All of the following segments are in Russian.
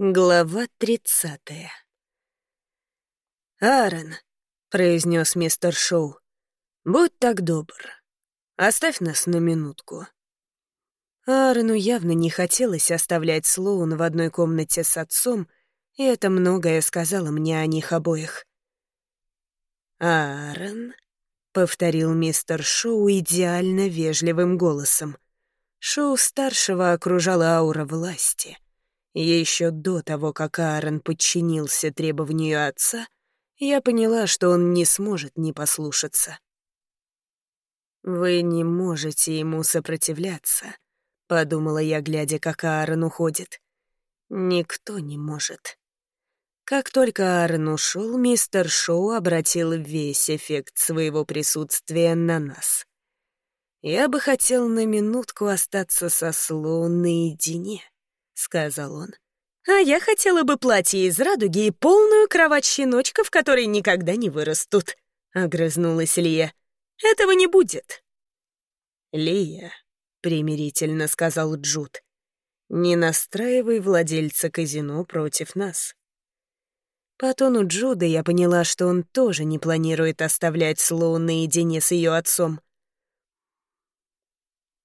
Глава тридцатая. «Аарон», — произнес мистер Шоу, — «будь так добр. Оставь нас на минутку». Аарону явно не хотелось оставлять Слоун в одной комнате с отцом, и это многое сказала мне о них обоих. «Аарон», — повторил мистер Шоу идеально вежливым голосом. Шоу старшего окружала аура власти — еще до того, как Аарон подчинился требованию отца, я поняла, что он не сможет не послушаться. «Вы не можете ему сопротивляться», — подумала я, глядя, как Аарон уходит. «Никто не может». Как только Аарон ушел, мистер Шоу обратил весь эффект своего присутствия на нас. Я бы хотел на минутку остаться со Слоун наедине сказал он. «А я хотела бы платье из радуги и полную кровать щеночков, которые никогда не вырастут», — огрызнулась Лия. «Этого не будет». «Лия», — примирительно сказал Джуд, — «не настраивай владельца казино против нас». По тону Джуда я поняла, что он тоже не планирует оставлять Слоун наедине с ее отцом.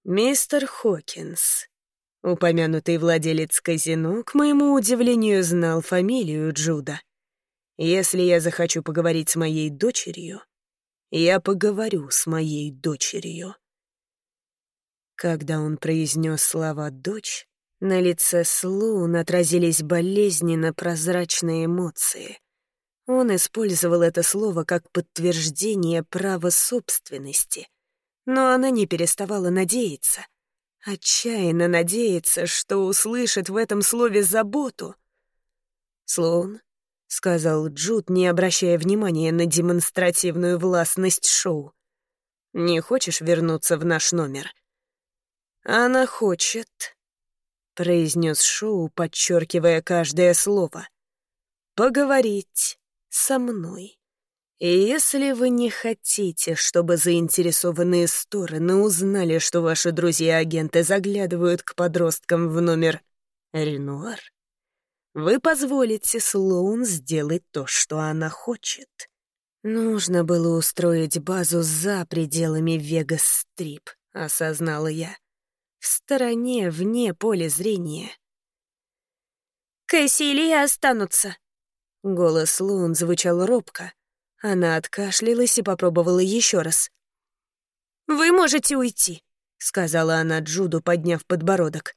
«Мистер Хокинс», Упомянутый владелец казино, к моему удивлению, знал фамилию Джуда. Если я захочу поговорить с моей дочерью, я поговорю с моей дочерью. Когда он произнес слова «дочь», на лице Слоун отразились болезненно прозрачные эмоции. Он использовал это слово как подтверждение права собственности, но она не переставала надеяться, Отчаянно надеется, что услышит в этом слове заботу. «Слоун», — сказал Джуд, не обращая внимания на демонстративную властность шоу, — «не хочешь вернуться в наш номер?» «Она хочет», — произнес Шоу, подчеркивая каждое слово, — «поговорить со мной». И если вы не хотите, чтобы заинтересованные стороны узнали, что ваши друзья-агенты заглядывают к подросткам в номер Ренуар, вы позволите Слоун сделать то, что она хочет. Нужно было устроить базу за пределами Вегас-стрип, осознала я. В стороне, вне поля зрения. «Кэсси и останутся», — голос Лун звучал робко, она откашлялась и попробовала еще раз. «Вы можете уйти», — сказала она Джуду, подняв подбородок.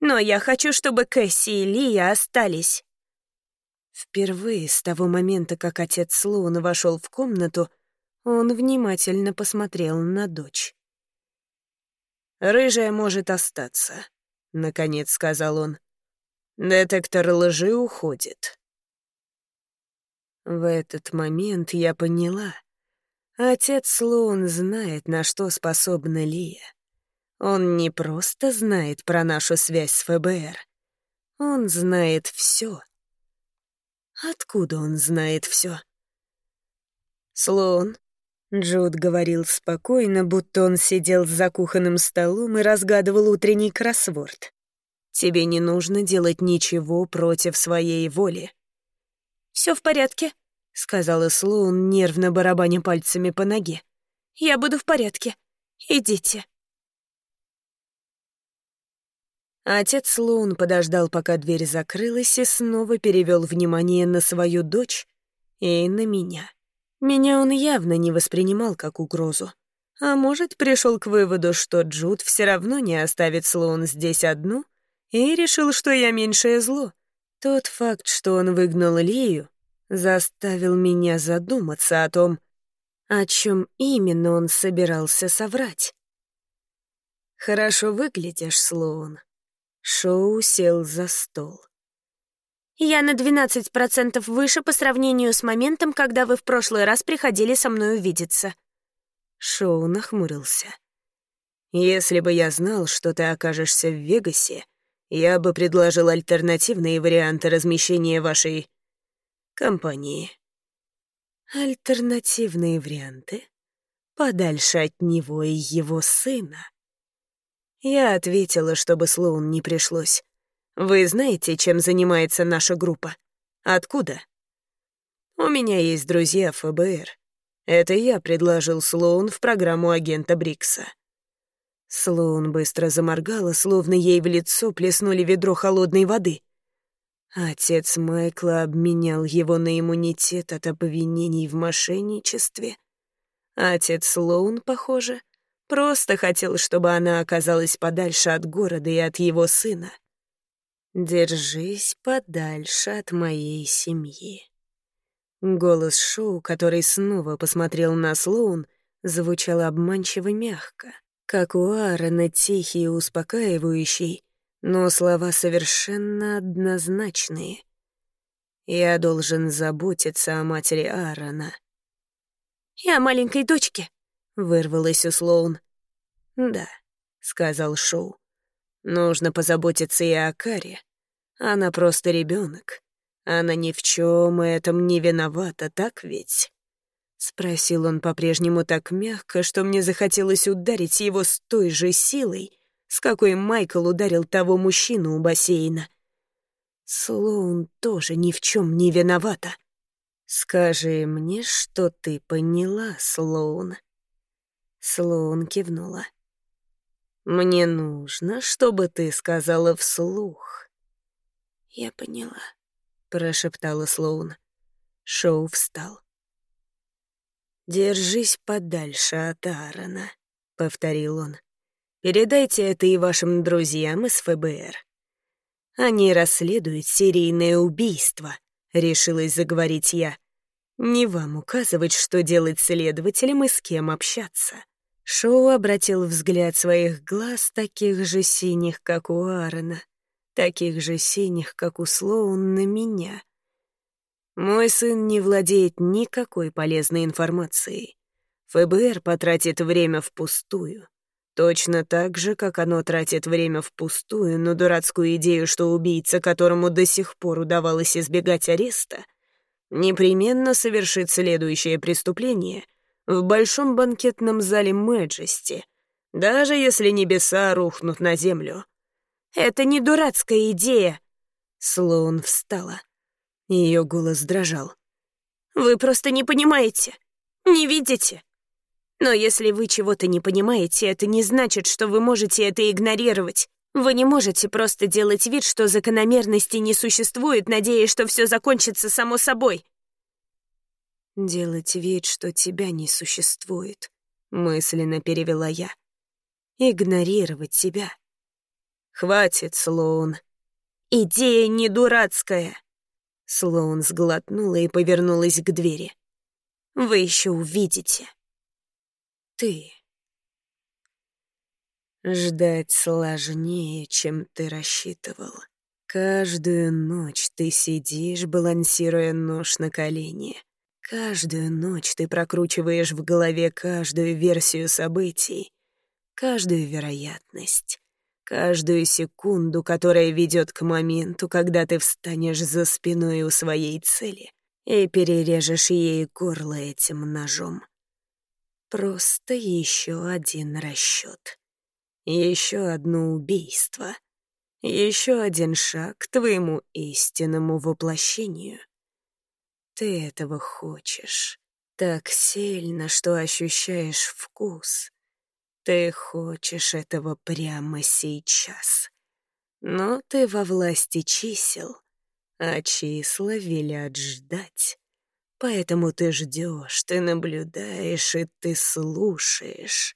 «Но я хочу, чтобы Кэсси и Лия остались». Впервые с того момента, как отец Слоуна вошел в комнату, он внимательно посмотрел на дочь. «Рыжая может остаться», — наконец сказал он. «Детектор лжи уходит». В этот момент я поняла. Отец Слоун знает, на что способна Лия. Он не просто знает про нашу связь с ФБР. Он знает все. Откуда он знает все? Слоун, Джуд говорил спокойно, будто он сидел за кухонным столом и разгадывал утренний кроссворд. «Тебе не нужно делать ничего против своей воли. Все в порядке», — сказала Слоун, нервно барабаня пальцами по ноге. «Я буду в порядке. Идите». Отец Слоун подождал, пока дверь закрылась, и снова перевел внимание на свою дочь и на меня. Меня он явно не воспринимал как угрозу. А может, пришел к выводу, что Джуд все равно не оставит Слоун здесь одну, и решил, что я меньшее зло — тот факт, что он выгнал Лию, заставил меня задуматься о том, о чем именно он собирался соврать. «Хорошо выглядишь, Слоун». Шоу сел за стол. «Я на 12% выше по сравнению с моментом, когда вы в прошлый раз приходили со мной увидеться». Шоу нахмурился. «Если бы я знал, что ты окажешься в Вегасе, я бы предложил альтернативные варианты размещения вашей компании. Альтернативные варианты? Подальше от него и его сына. Я ответила, чтобы Слоун не пришлось. Вы знаете, чем занимается наша группа? Откуда? У меня есть друзья ФБР. Это я предложил Слоун в программу агента Брикса. Слоун быстро заморгала, словно ей в лицо плеснули ведро холодной воды. Отец Майкла обменял его на иммунитет от обвинений в мошенничестве. Отец Слоун, похоже, просто хотел, чтобы она оказалась подальше от города и от его сына. «Держись подальше от моей семьи». Голос Шоу, который снова посмотрел на Слоун, звучал обманчиво мягко, как у Аарона тихий и успокаивающий, но слова совершенно однозначные. «Я должен заботиться о матери Аарона». «И о маленькой дочке», — вырвалась у Слоун. «Да», — сказал Шоу. «Нужно позаботиться и о Каре. Она просто ребенок. Она ни в чем этом не виновата, так ведь?» Спросил он по-прежнему так мягко, что мне захотелось ударить его с той же силой, с какой Майкл ударил того мужчину у бассейна. Слоун тоже ни в чем не виновата. «Скажи мне, что ты поняла, Слоун». Слоун кивнула. «Мне нужно, чтобы ты сказала вслух. «Я поняла», — прошептала Слоун. Шоу встал. «Держись подальше от Аарона», — повторил он. «Передайте это и вашим друзьям из ФБР. Они расследуют серийное убийство», — решилась заговорить я. «Не вам указывать, что делать следователям и с кем общаться». Шоу обратил взгляд своих глаз, таких же синих, как у Аарона, таких же синих, как у Слоун, на меня. Мой сын не владеет никакой полезной информацией. ФБР потратит время впустую. Точно так же, как оно тратит время впустую на дурацкую идею, что убийца, которому до сих пор удавалось избегать ареста, непременно совершит следующее преступление в большом банкетном зале Мэджести, даже если небеса рухнут на землю. Это не дурацкая идея!» Слоун встала. Ее голос дрожал. «Вы просто не понимаете, не видите. Но если вы чего-то не понимаете, это не значит, что вы можете это игнорировать. Вы не можете просто делать вид, что закономерности не существует, надеясь, что все закончится само собой». «Делать вид, что тебя не существует», — мысленно перевела я. «Игнорировать тебя». «Хватит, Слоун». «Идея не дурацкая». Слоун сглотнула и повернулась к двери. «Вы еще увидите». «Ты». Ждать сложнее, чем ты рассчитывал. Каждую ночь ты сидишь, балансируя нож на колени. Каждую ночь ты прокручиваешь в голове каждую версию событий, каждую вероятность каждую секунду, которая ведет к моменту, когда ты встанешь за спиной у своей цели и перережешь ей горло этим ножом. Просто еще один расчет. Еще одно убийство. Еще один шаг к твоему истинному воплощению. Ты этого хочешь так сильно, что ощущаешь вкус, ты хочешь этого прямо сейчас. Но ты во власти чисел, а числа велят ждать. Поэтому ты ждешь, ты наблюдаешь и ты слушаешь.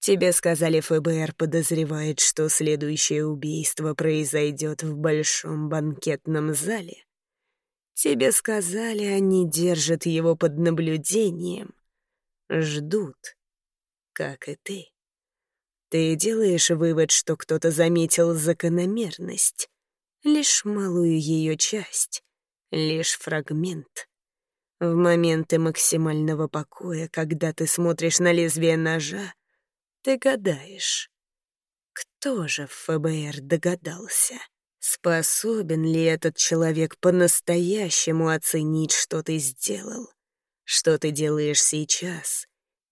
Тебе сказали, ФБР подозревает, что следующее убийство произойдет в большом банкетном зале. Тебе сказали, они держат его под наблюдением, ждут, как и ты. Ты делаешь вывод, что кто-то заметил закономерность, лишь малую ее часть, лишь фрагмент. В моменты максимального покоя, когда ты смотришь на лезвие ножа, ты гадаешь, кто же в ФБР догадался? Способен ли этот человек по-настоящему оценить, что ты сделал? Что ты делаешь сейчас?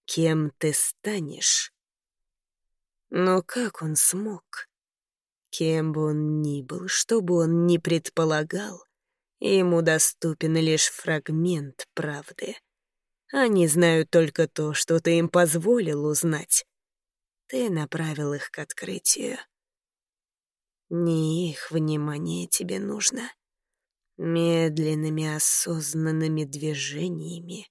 кем ты станешь. Но как он смог? Кем бы он ни был, что бы он ни предполагал, ему доступен лишь фрагмент правды. Они знают только то, что ты им позволил узнать. Ты направил их к открытию. Не их внимание тебе нужно. Медленными осознанными движениями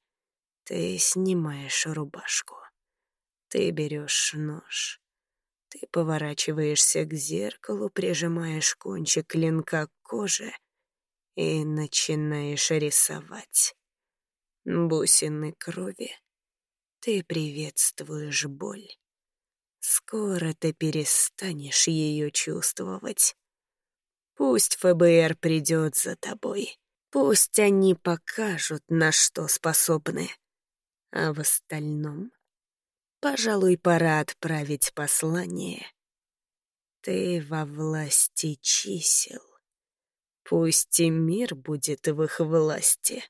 ты снимаешь рубашку. Ты берешь нож. Ты поворачиваешься к зеркалу, прижимаешь кончик клинка к коже и начинаешь рисовать. Бусины крови. Ты приветствуешь боль. Скоро ты перестанешь ее чувствовать. Пусть ФБР придет за тобой. Пусть они покажут, на что способны. А в остальном, пожалуй, пора отправить послание. Ты во власти чисел. Пусть и мир будет в их власти.